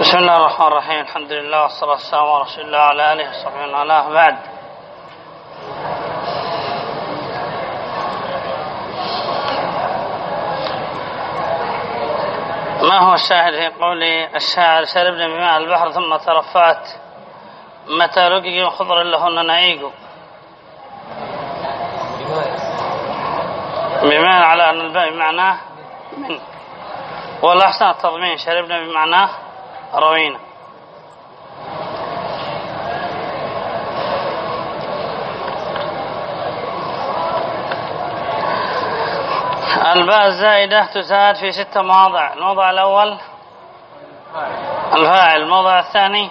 بسم الله الرحمن الرحيم الحمد لله والصلاة والسلام على رسول الله وعلى آله وصحبه ومن والاه بعد ما هو الشاهد في قول الشاعر شربنا بماء البحر ثم ترفعت متى لقي خضر لهن نعيق بمعنى على أن الباء بمعناه من والأحسن التضمين شربنا بمعناه روينا. الباء الزائدة تزاد في ستة مواضع. الموضع الأول الفاعل. الموضع الثاني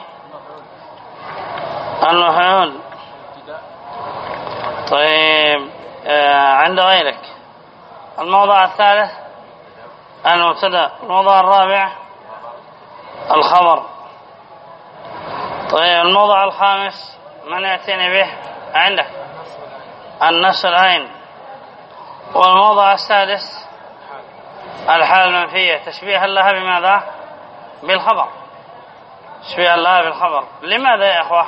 المفعول طيب آه عند غيرك. الموضع الثالث المبتدأ. الموضع الرابع الخبر. طيب الموضع الخامس من يأتيني به عندك النص العين والموضع السادس الحال المنفية. تشبيها لها بماذا؟ بالخبر. تشبيها لها بالخبر. لماذا يا أخوة؟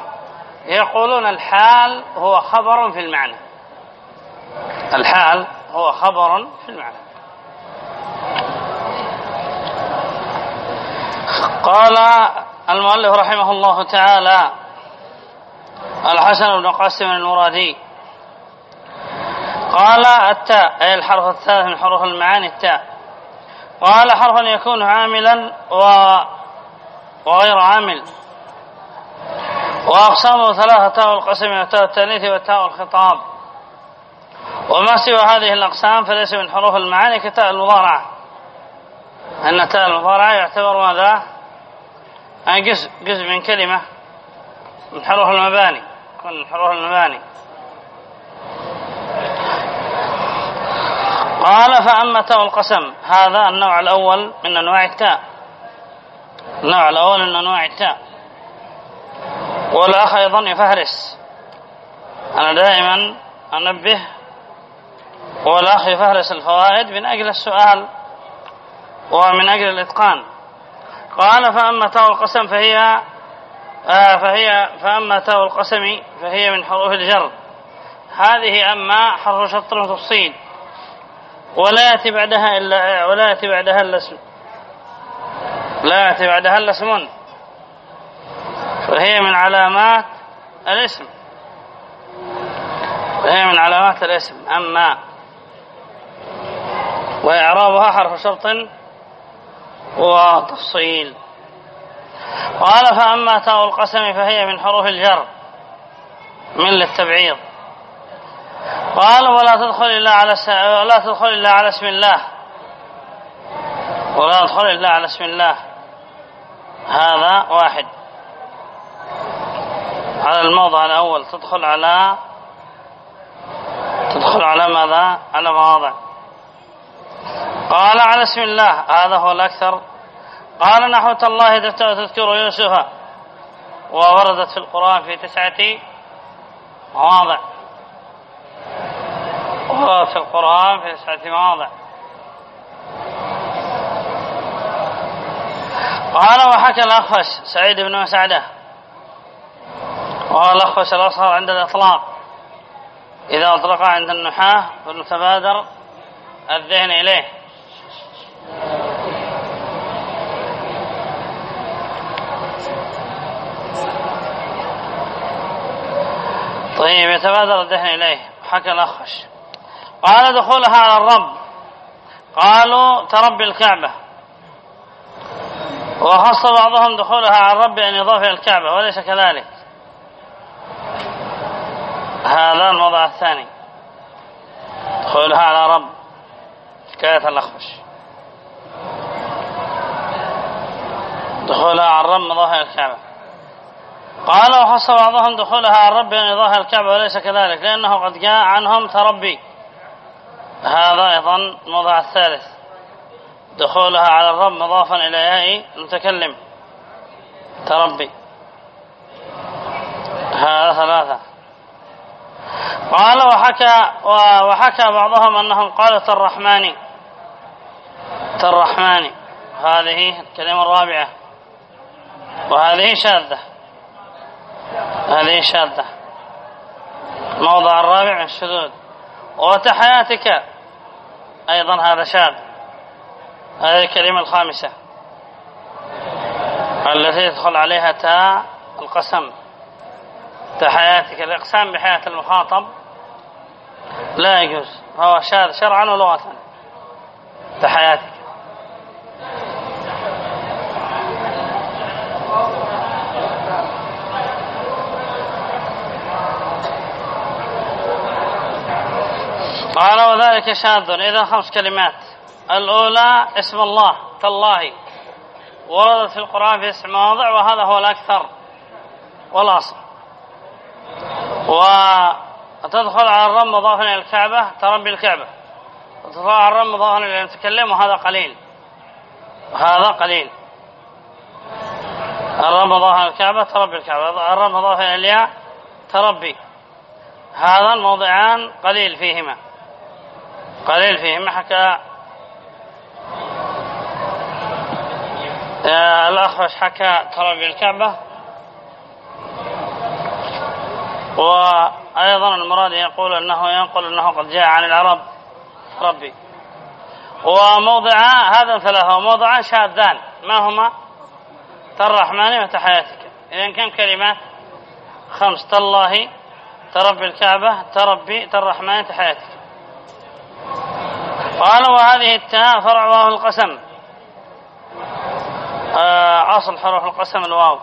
يقولون الحال هو خبر في المعنى. الحال هو خبر في المعنى. قال المؤلف رحمه الله تعالى الحسن بن قاسم المرادي قال التاء أي الحرف الثالث من حروف المعاني التاء قال حرف يكون عاملا. وغير عامل وأقسامه ثلاثة تاء القسم وتاء التأنيث وتاء الخطاب وما سوى هذه الأقسام فليس من حروف المعاني كتاء المضارعة أن تاء المضارعة يعتبر ماذا؟ جزء جزء من كلمة من حروف المباني. من حروف المباني. قال فأما تاء القسم هذا النوع الأول من أنواع التاء. النوع الأول من أنواع التاء. والأخ أيضا يفهرس. أنا دائما أنبه والأخ يفهرس الفوائد من أجل السؤال. ومن أجل الإتقان. قال فأما تاء القسم فهي آه فهي فأما تاء القسم فهي من حروف الجر. هذه أما حرف شطر تفصيل. ولا يأتي بعدها إلا ولا يأتي بعدها إلا اسم. لا يأتي بعدها إلا اسم. فهي من علامات الاسم. فهي من علامات الاسم. أما وإعرابها حرف شرط وتفصيل. قال فأما تاء القسم فهي من حروف الجر من للتبعيض. قال ولا تدخل إلا على س... ولا تدخل إلا على اسم الله. ولا تدخل إلا على اسم الله. هذا واحد. على الموضع الأول تدخل على تدخل على ماذا؟ على مواضع. قال على اسم الله هذا هو الأكثر. قال نحو الله تذكر يوسف ووردت في القرآن في تسعة مواضع. وردت في القرآن في تسعة مواضع. قال وحكى الأخفش سعيد بن مسعدة. وهو الأخفش الأصغر عند الإطلاق. إذا أطلق عند النحاة فالمتبادر الذهن إليه. طيب يتبادر الذهن إليه. حكى الأخش قال دخولها على الرب. قالوا تربي الكعبة. وخص بعضهم دخولها على الرب أن يضاف إلى الكعبة وليس كذلك. هذا الوضع الثاني. دخولها على رب حكاية الأخفش دخولها على الرب إلى الكعبة. قال وخص بعضهم دخولها على الرب يضاف إلى الكعبة وليس كذلك لأنه قد جاء عنهم تربي. هذا أيضا الموضع الثالث. دخولها على الرب مضافا إلى ياء المتكلم. تربي. هذا ثلاثة. قال وحكى وحكى بعضهم أنهم قالوا الرحمن. الرحمن. هذه الكلمة الرابعة. وهذه شاذة. هذه شاذة. موضع الرابع الشذوذ. وتحياتك أيضا هذا شاذ. هذه الكلمة الخامسة. التي يدخل عليها تاء القسم. تحياتك. الإقسام بحياة المخاطب. لا يجوز. هو شاذ شرعا ولغة. تحياتك. شاذ. إذا خمس كلمات. الأولى اسم الله. تالله. وردت في القرآن في اسم مواضع وهذا هو الأكثر. والأصل. وتدخل على الرب مضافا إلى الكعبة. تربي الكعبة. وتدخل على الرب مضافا إلى المتكلم وهذا قليل. وهذا قليل. الرب مضافا إلى الكعبة تربي الكعبة. الرب مضافا إلى الياء تربي. هذا الموضعان قليل فيهما. قليل فيهما حكى؟ الأخفش حكى؟ تربي الكعبة وأيضا المراد يقول أنه ينقل أنه قد جاء عن العرب. ربي. وموضع هذا ثلاثة وموضعان شاذان. ما هما؟ تالرحمن وتحياتك. إذن كم كلمات؟ خمس. تالله تربي الكعبة تربي تالرحمن تحياتك قال وهذه التاء فرع واو القسم. آه، أصل حروف القسم الواو.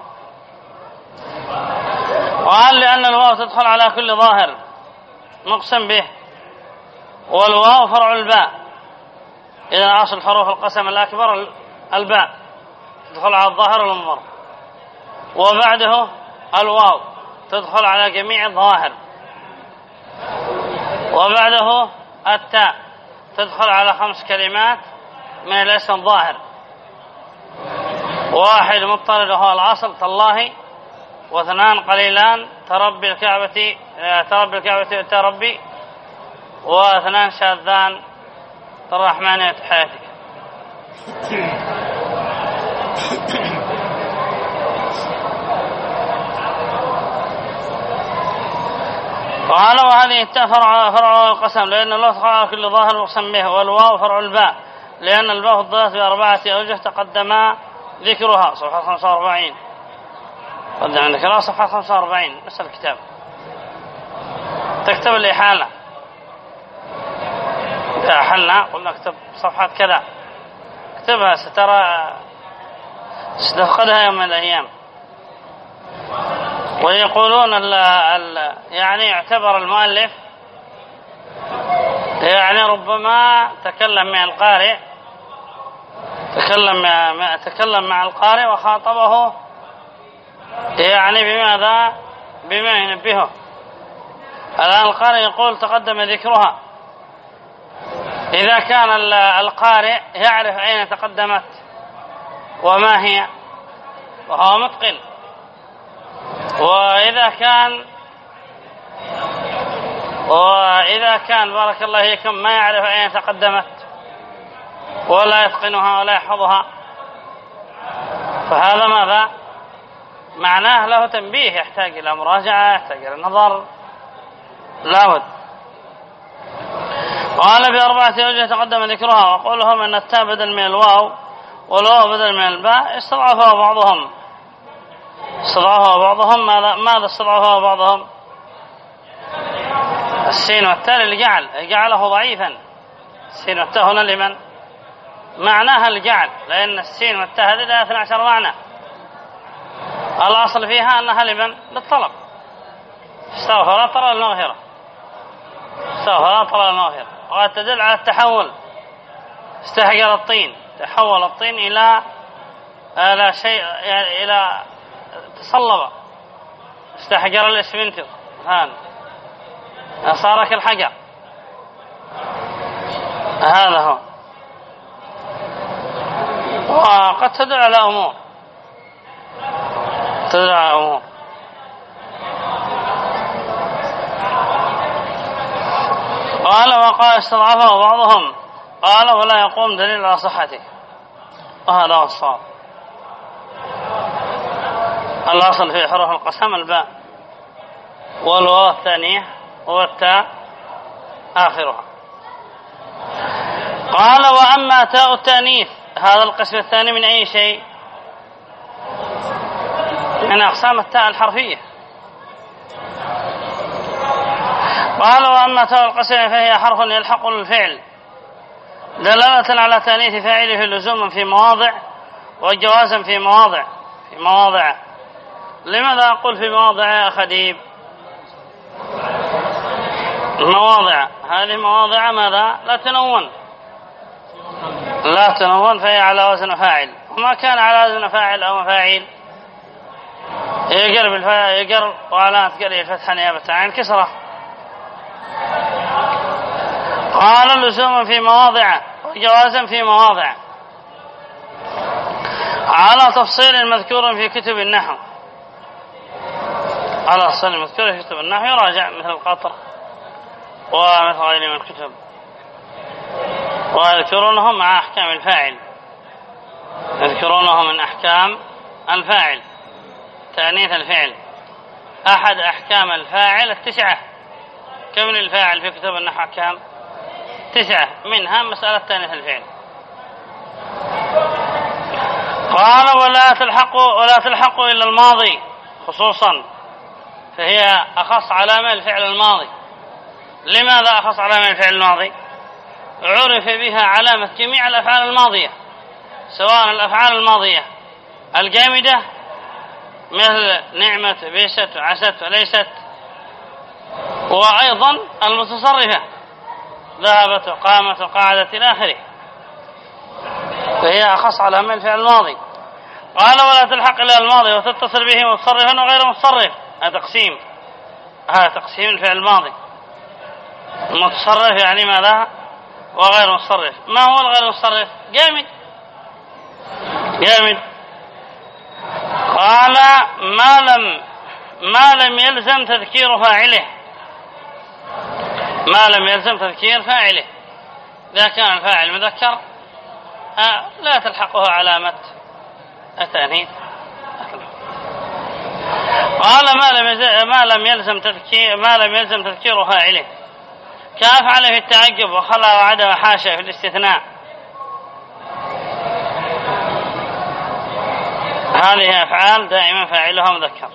وقال لأن الواو تدخل على كل ظاهر. مقسم به. والواو فرع الباء. إذا أصل حروف القسم الأكبر الباء. تدخل على الظاهر والمضمر وبعده الواو. تدخل على جميع الظواهر وبعده التاء. تدخل على خمس كلمات من الاسم الظاهر. واحد مضطرد وهو الأصل تالله. واثنان قليلان تربي الكعبة تربي الكعبة تربي واثنان شاذان. الرحمن حياتك قال وهذه التاء فرع فرع القسم لأن الله تعالى كل ظاهر مقسم به والواو فرع الباء لأن الباء الضاد بأربعة أوجه تقدم ذكرها صفحة 45 قدم عندك لا صفحة 45 نفس الكتاب. تكتب الإحالة إذا أحلنا قلنا اكتب صفحة كذا. اكتبها سترى ستفقدها يوم من الأيام. ويقولون ال ال يعني اعتبر المؤلف يعني ربما تكلم مع القارئ تكلم مع تكلم مع القارئ وخاطبه يعني بماذا؟ بما ينبهه. الآن القارئ يقول تقدم ذكرها. إذا كان القارئ يعرف أين تقدمت وما هي وهو متقن. وإذا كان وإذا كان بارك الله فيكم ما يعرف أين تقدمت ولا يتقنها ولا يحفظها. فهذا ماذا؟ معناه له تنبيه يحتاج إلى مراجعة يحتاج إلى نظر. لابد. قال بأربعة أوجه تقدم ذكرها وقولهم أن التاء بدل من الواو والواو بدل من الباء استضعفها بعضهم. استضعفها بعضهم ماذا ماذا استضعفها بعضهم؟ السين والتاء للجعل جعله ضعيفا. السين والتاء هنا لمن؟ معناها الجعل لأن السين والتاء هذه لها 12 معنى. الأصل فيها أنها لمن؟ للطلب. استغفر ترى المغفرة استغفر ترى المغفرة وقد تدل على التحول. استحجر الطين. تحول الطين إلى إلى شيء إلى تصلب استحجر الاسفنتر هان. صار كالحجر هذا هو. وقد تدل على أمور. تدل على أمور. قال وقال استضعفه بعضهم. قال ولا يقوم دليل على صحته. وهذا هو الصواب. الأصل في حروف القسم الباء. والواو الثانية والتاء آخرها. قال وأما تاء التأنيث هذا القسم الثاني من أي شيء؟ من أقسام التاء الحرفية. قال وأما تاء القسم فهي حرف يلحق الفعل دلالة على تأنيث فاعله لزوما في مواضع وجوازا في مواضع في مواضع. لماذا أقول في مواضع يا خديب مواضع. هذه مواضع ماذا؟ لا تنون. لا تنون فهي على وزن فاعل. وما كان على وزن فاعل أو مفاعيل؟ يقرب الفاعل يقرب وعلامة قرية الفتحة نيابة عن كسرة قال لزوم في مواضع وجوازا في مواضع. على تفصيل مذكور في كتب النحو. على مذكور في كتب النحو يراجع مثل القطر ومثل غيره من الكتب. ويذكرونه مع أحكام الفاعل. يذكرونه من أحكام الفاعل. تأنيث الفعل. أحد أحكام الفاعل التسعة. كم الفاعل في كتب النحو أحكام تسعة. منها مسألة تأنيث الفعل. قال ولا تلحق ولا تلحق إلا الماضي خصوصا فهي أخص علامة الفعل الماضي. لماذا أخص علامة الفعل الماضي؟ عرف بها علامة جميع الأفعال الماضية سواء الأفعال الماضية الجامدة مثل نعمة بيست عست وليست وأيضا المتصرفة ذهبت وقامت وقعدت إلى آخره. فهي أخص على من الفعل الماضي. قال ولا تلحق إلى الماضي وتتصل به متصرفا وغير متصرف. هذا تقسيم. هذا تقسيم الفعل الماضي. المتصرف يعني ماذا؟ وغير متصرف. ما هو الغير متصرف؟ جامد. جامد. قال ما لم ما لم يلزم تذكير فاعله. ما لم يلزم تذكير فاعله. إذا كان الفاعل مذكر آه، لا تلحقه علامة التأنيث. قال ما لم ما لم يلزم تذكير ما لم يلزم تذكير فاعله كأفعل في التعجب وخلا وعدا وحاشا في الاستثناء. هذه أفعال دائما فاعلها مذكر.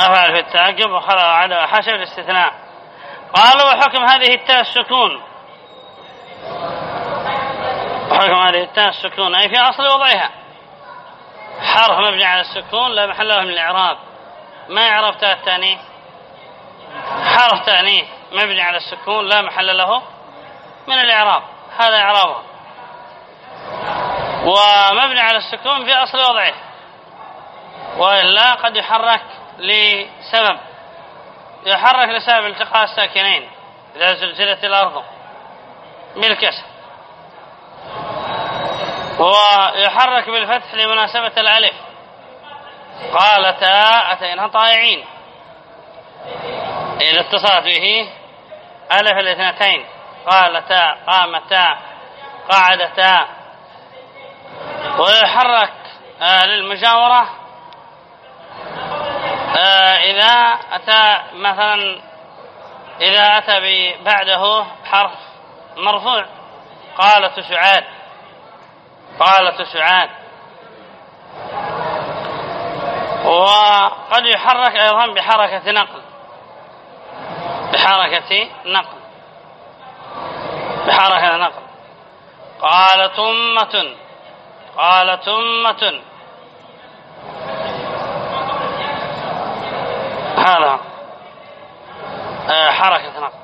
أفعل في التعجب وخلا وعدا وحاشا في الاستثناء. قال وحكم هذه التاء السكون. وحكم هذه التاء السكون أي في أصل وضعها. حرف مبني على السكون لا محل له من الإعراب. ما يعرف تاء التانيث؟ حرف تانيث مبني على السكون لا محل له من الإعراب. هذا إعرابه. ومبني على السكون في أصل وضعه. وإلا قد يحرك لسبب. يحرك لسبب التقاء الساكنين. إذا زلزلت الأرض. بالكسر ويحرك بالفتح لمناسبة الألف. قالتا أتينا طائعين. إذا اتصلت به ألف الاثنتين. قالتا قامتا قعدتا ويحرك آه للمجاورة. آه إذا أتى مثلا إذا أتى بعده حرف مرفوع. قالت سعاد قالت سعاد وقد يحرك أيضا بحركة نقل. بحركة نقل. بحركة نقل. قالت أمة قالت أمة هذا. آه، حركة نقل.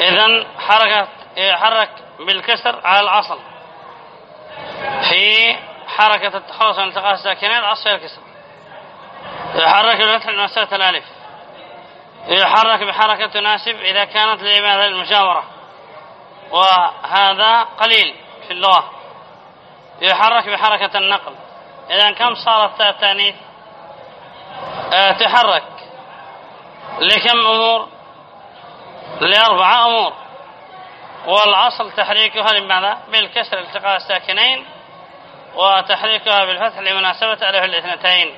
إذن حركة يحرك بالكسر على الأصل. في حركة التخلص من التقاء الساكنين الأصل الكسر يحرك بالفتح المسألة الألف. يحرك بحركة تناسب إذا كانت لماذا؟ المجاورة وهذا قليل في اللغة. يحرك بحركة النقل. إذا كم صارت التأنيث أه تحرك. لكم أمور؟ لأربعة أمور. والأصل تحريكها لماذا بالكسر التقاء الساكنين وتحريكها بالفتح لمناسبة ألف الاثنتين.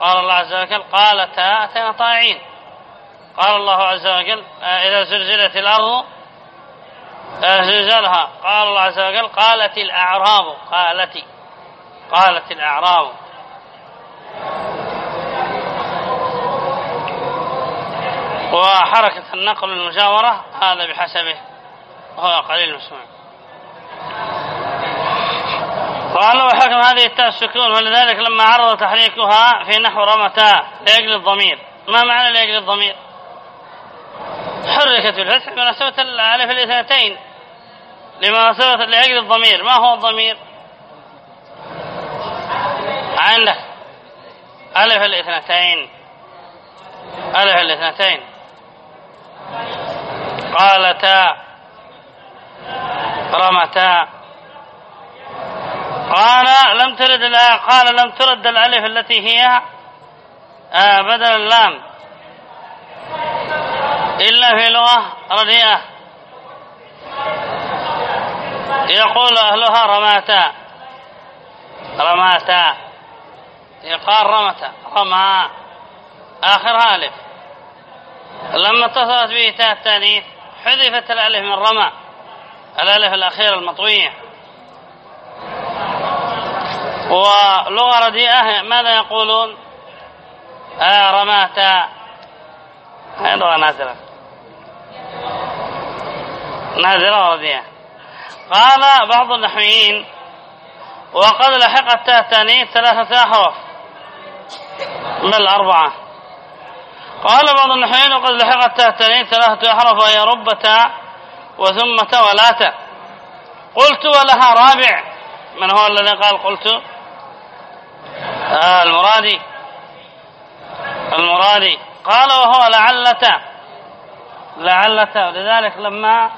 قال الله عز وجل قالتا أتينا طائعين قال الله عز وجل إذا زلزلت الأرض زلزالها. قال الله عز وجل قالت الأعراب قالت قالت الأعراب. وحركة النقل المجاورة هذا بحسبه. وهو قليل مسموع قال وحكم هذه التاء السكون ولذلك لما عرض تحريكها في نحو رمتا لأجل الضمير. ما معنى لأجل الضمير؟ حركت بالفتح بمناسبة الألف الاثنتين لمناسبة لأجل الضمير. ما هو الضمير؟ عندك ألف الاثنتين. ألف الاثنتين. قالتا رمتا. قال لم ترد قال لم ترد الألف التي هي آه بدل اللام. إلا في لغة رديئة. يقول أهلها رماتا. رماتا. يقال رمتا. رما آخرها ألف. لما اتصلت به تاء التأنيث حذفت الألف من رمى. الألف الأخيرة المطوية. ولغة رديئة ماذا يقولون؟ آه رماتا. هذه لغة نادرة نادرة ورديئة. قال بعض النحويين وقد لحقت تاء التانيث ثلاثة أحرف. بل أربعة قال بعض النحويين وقد لحقت تاء التانيث ثلاثة أحرف وهي ربة وثمة ولاة قلت ولها رابع. من هو الذي قال قلت؟ آه المرادي. المرادي. قال وهو لعلة. لعلة. لذلك لما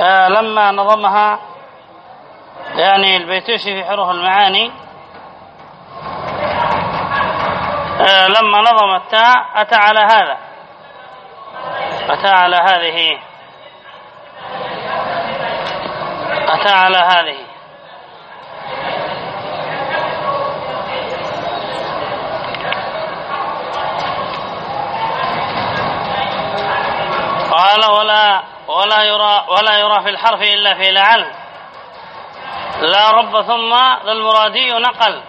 آه لما نظمها يعني البيتوشي في حروف المعاني آه لما نظم التاء أتى على هذا. أتى على هذه؟ أتى على هذه. قال ولا ولا يرى ولا يرى في الحرف إلا في لعل. لا رب ثم ذا المرادي نقل.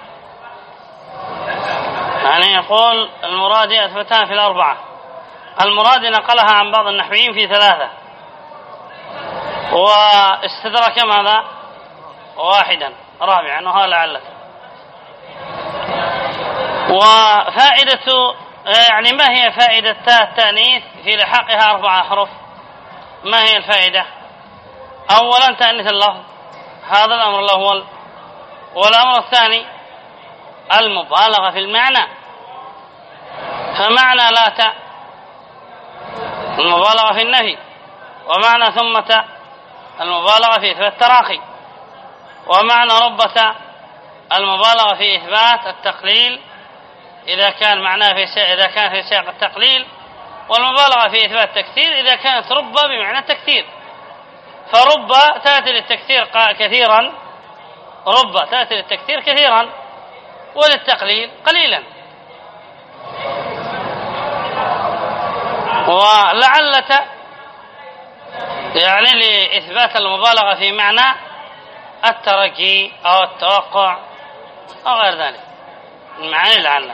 يعني يقول المرادي أثبتان في الأربعة. المرادي نقلها عن بعض النحويين في ثلاثة. واستدرك ماذا؟ واحدا. رابعا وهو لعلك. وفائدة يعني ما هي فائدة تاء التأنيث في لحاقها أربع أحرف ما هي الفائدة؟ أولا تأنيث اللفظ. هذا الأمر الأول. والأمر الثاني المبالغة في المعنى. فمعنى لا تاء المبالغة في النفي ومعنى ثمة المبالغة في إثبات التراخي. ومعنى ربة المبالغة في إثبات التقليل إذا كان معناه في سياق إذا كان في سياق التقليل. والمبالغة في إثبات التكثير إذا كانت رب بمعنى التكثير. فرب تأتي للتكثير كثيرا. رب تأتي للتكثير كثيرا. وللتقليل قليلا. ولعلة يعني لإثبات المبالغة في معنى الترجي أو التوقع أو غير ذلك. المعاني لعل.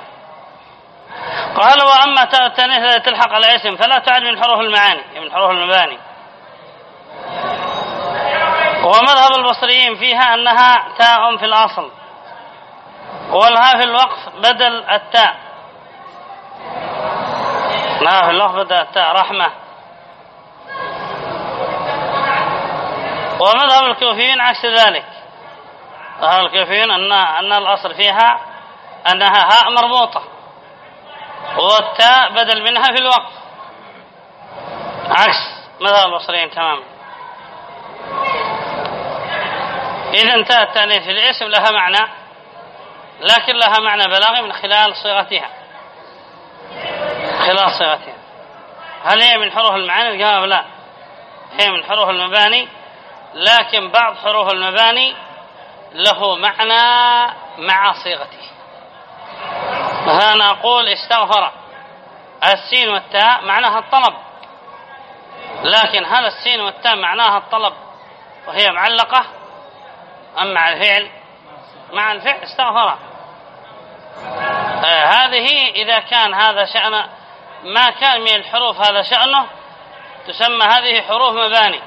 قال وأما التانيث تلحق على اسم فلا تعد من حروف المعاني من حروف المباني. ومذهب البصريين فيها أنها تاء في الأصل والها في الوقف بدل التاء. لا في بدل التاء رحمة. ومذهب الكوفيين عكس ذلك. مذهب الكوفيين أن أن الأصل فيها أنها هاء مربوطة. والتاء بدل منها في الوقف عكس مذهب البصريين تماما. إذا انتهى التأنيث في الاسم لها معنى لكن لها معنى بلاغي من خلال صيغتها. خلال صيغتها هل هي من حروف المعاني؟ الجواب لا. هي من حروف المباني لكن بعض حروف المباني له معنى مع صيغته. فأنا أقول استغفر. السين والتاء معناها الطلب. لكن هل السين والتاء معناها الطلب وهي معلقة؟ أم مع الفعل مع الفعل استغفر. آه هذه إذا كان هذا شأن ما كان من الحروف هذا شأنه تسمى هذه حروف مباني.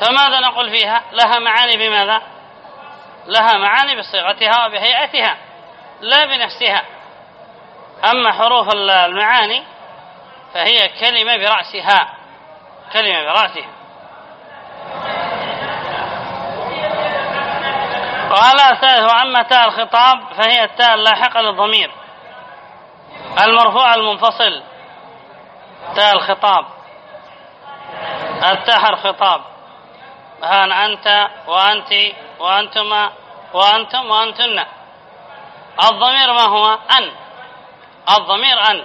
فماذا نقول فيها؟ لها معاني بماذا؟ لها معاني بصيغتها وبهيئتها لا بنفسها. أما حروف المعاني فهي كلمة برأسها كلمة برأسها. قال الثالث وأما تاء الخطاب فهي التاء اللاحقة للضمير. المرفوع المنفصل. تاء الخطاب. التاء حرف خطاب. هان أنت وأنت وأنتما وأنتم وأنتن. الضمير ما هو؟ أن. الضمير أن.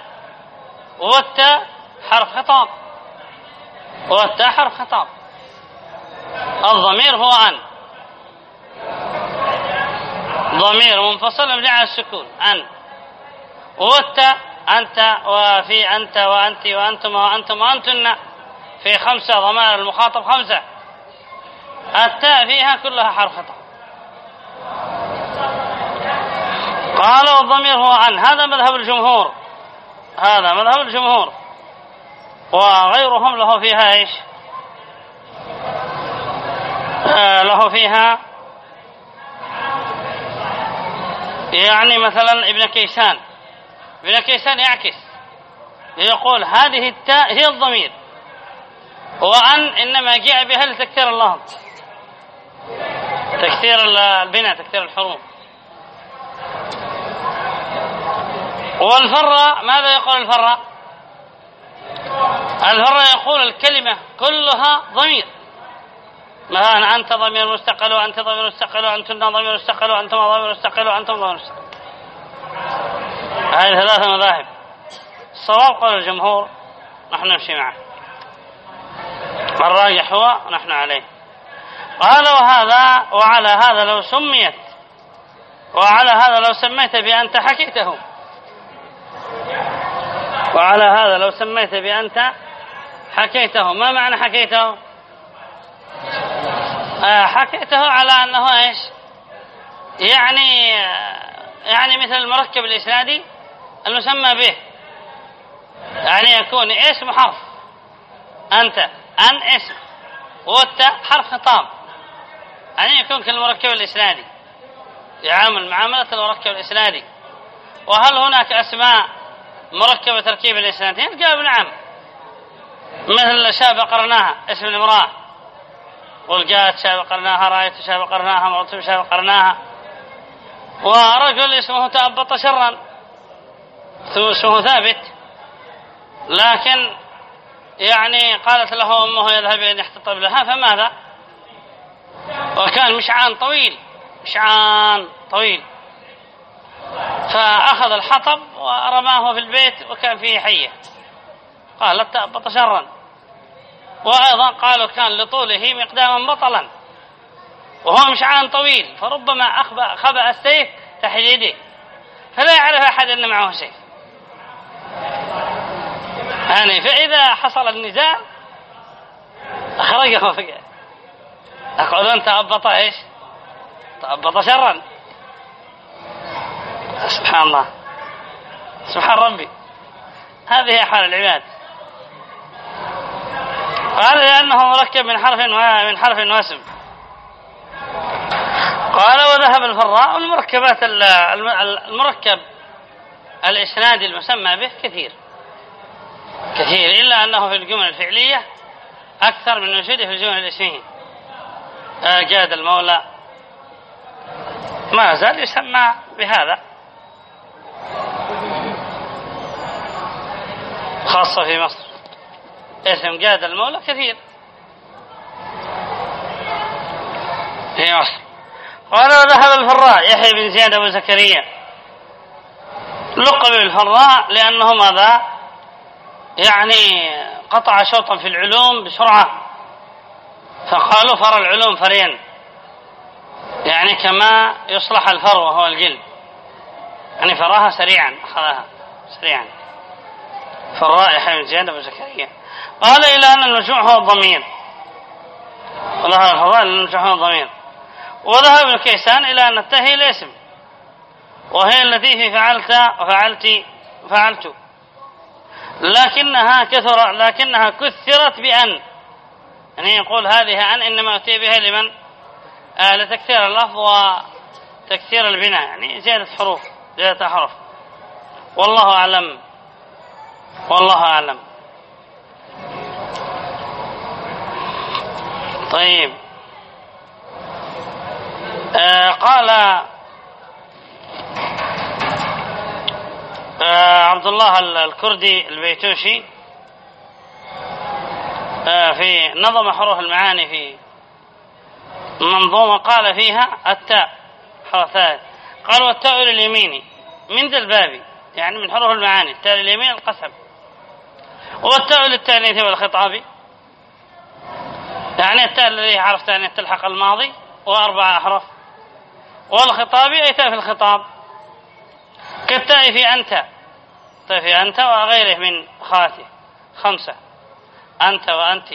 والتاء حرف خطاب. والتاء حرف خطاب. الضمير هو أن. ضمير منفصل مبني على السكون. أن. والتاء أنت وفي أنت وأنت وأنتم وأنتم وأنتن في خمسة ضمائر المخاطب خمسة. التاء فيها كلها حرف خطأ قال والضمير هو عن هذا مذهب الجمهور. هذا مذهب الجمهور. وغيرهم له فيها إيش؟ آه له فيها يعني مثلا ابن كيسان. ابن كيسان يعكس. يقول هذه التاء هي الضمير. وأن إنما جاء بها لتكثير اللفظ تكثير البناء تكثير الحروف والفرة ماذا يقول الفرة؟ الفرة يقول الكلمة كلها ضمير. مثلا أنت ضمير مستقل وأنت ضمير مستقل وأنتن ضمير مستقل وأنتم ضمير مستقل وأنتم ضمير مستقل. هذه ثلاثة مذاهب. الصواب قول الجمهور نحن نمشي معه. الراجح هو نحن عليه. قال وهذا وعلى هذا لو سميت. وعلى هذا لو سميت بأنت حكيته. وعلى هذا لو سميت بأنت حكيته. ما معنى حكيته؟ آه حكيته على أنه إيش؟ يعني يعني مثل المركب الإسنادي. المسمى به. يعني يكون اسم حرف. أنت. أن اسم. والتاء حرف خطاب. يعني يكون كالمركب الإسنادي. يعامل معاملة المركب الإسنادي. وهل هناك أسماء مركبة تركيب الإسنادين الجواب نعم. مثل شاب قرناها اسم الامرأة. والجات شاب قرناها رأيت شاب قرناها مرتب شاب قرناها. ورجل اسمه تأبط شرا. اسمه ثابت. لكن يعني قالت له أمه يذهب أن يحتطب لها فماذا؟ وكان مشعان طويل مشعان طويل. فأخذ الحطب ورماه في البيت وكان فيه حية. قالت تأبط شرا. وأيضا قالوا كان لطوله مقداما بطلا. وهو مشعان طويل فربما أخبأ خبأ السيف تحت يديه فلا يعرف أحد أن معه سيف يعني فإذا حصل النزاع أخرجه فقه يقولون تأبط إيش؟ تأبط شرا. سبحان الله. سبحان ربي. هذه حال العباد. قال لأنه مركب من حرف من حرف واسم. قال وذهب الفراء المركبات المركب. الإسنادي المسمى به كثير. كثير إلا أنه في الجمل الفعلية أكثر من وجوده في الجمل الاسمية آه، جاد المولى. ما زال يسمى بهذا. خاصة في مصر. اسم جاد المولى كثير. في مصر. قال ذهب الفراء يحيى بن زياد أبو زكريا. لقب بالفراء لأنه ماذا؟ يعني قطع شوطا في العلوم بسرعة. فقالوا فر العلوم فرين يعني كما يصلح الفر وهو الجلد. يعني فراها سريعا أخذها سريعا. فالرائحة من زياد أبو زكريا. قال إلى أن المجموع هو الضمير. وظهر الفضائل المجموع هو الضمير. وذهب ابن كيسان إلى أن التهي الاسم وهي التي فعلت وفعلت فعلت. لكنها كثر لكنها كثرت بأن. يعني يقول هذه أن إنما أتي بها لمن؟ آه لتكثير اللفظ وتكثير البناء. يعني زيادة حروف زيادة حرف. والله أعلم. والله أعلم. طيب. آه قال عبد الله الكردي البيتوشي. آه في نظم حروف المعاني في منظومة قال فيها التاء حرف قال والتاء لليمين من ذا الباب يعني من حروف المعاني التاء لليمين القسم. والتاء للتانيث والخطاب. يعني التاء الذي عرفت أن تلحق الماضي وأربع أحرف. والخطاب أي تاء في الخطاب. كالتاء في أنت. في أنت وغيره من خاته خمسة. أنت وأنت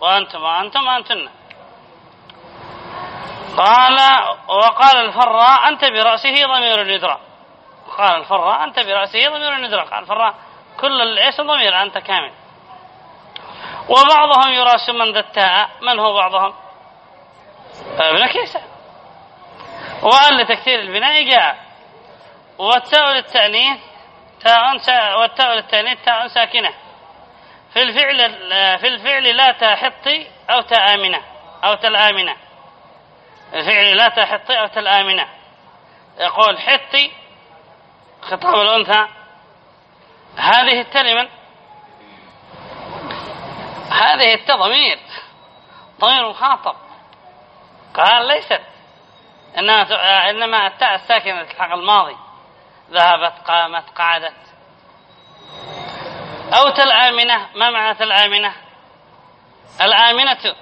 وأنتم وأنتم وأنتن. قال وقال الفراء أنت برأسه ضمير يدرى قال الفراء أنت برأسه ضمير يدرى قال الفراء كل الاسم ضمير أنت كامل. وبعضهم يراس من ذا التاء من هو بعضهم؟ ابن كيسان وقال لتكثير البناء جاء. والتاء للتأنيث تاء والتاء للتأنيث تاء ساكنة. في الفعل في الفعل لا تحطي أو تآمنة أو تلآمنة. الفعل لا تحطي أو تلآمنة. يقول حطي خطاب الأنثى. هذه التلمن هذه التضمير ضمير. مخاطب قال ليست. إنما التاء الساكنة الحق الماضي. ذهبت قامت قعدت. أو تلآمنة ما معنى تلآمنة الآمنة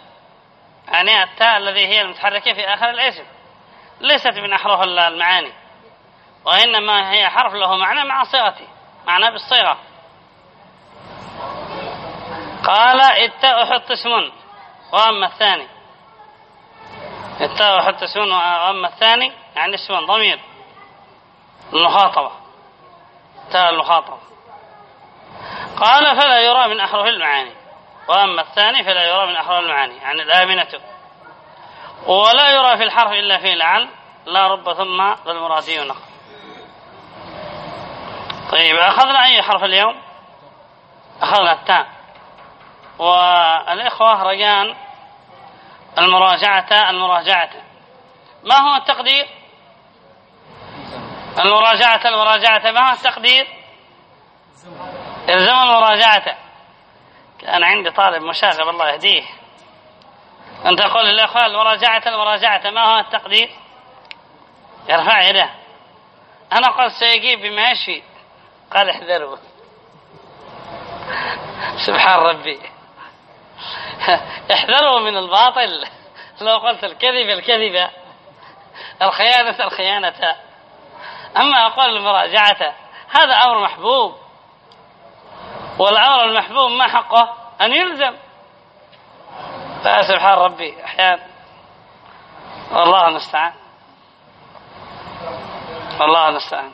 يعني التاء الذي هي المتحركة في آخر الاسم. ليست من أحرف المعاني وإنما هي حرف له معنى مع صيغته معنى بالصيغة. قال التاء حط اسم وأما الثاني. التاء حط اسم وأما الثاني يعني اسم ضمير. المخاطبة. تاء المخاطبة. قال فلا يرى من أحرف المعاني. وأما الثاني فلا يرى من أحرف المعاني يعني الآمنة. ولا يرى في الحرف إلا في لعل لا رب ثم ذا المرادي نقل. طيب أخذنا أي حرف اليوم؟ أخذنا التاء. والإخوة رجان المراجعة المراجعة. ما هو التقدير؟ المراجعة المراجعة ما التقدير؟ الزم المراجعة. كان عندي طالب مشاغب الله يهديه. أن تقول للإخوة المراجعة المراجعة ما هو التقدير؟ يرفع يده. أنا قلت سيجيب بما يشفي. قال احذروا سبحان ربي. احذروا من الباطل. لو قلت الكذب الكذبة الخيانة الخيانة. أما أقول المراجعة هذا أمر محبوب. والأمر المحبوب ما حقه؟ أن يلزم. فسبحان ربي أحيانا والله المستعان. والله المستعان.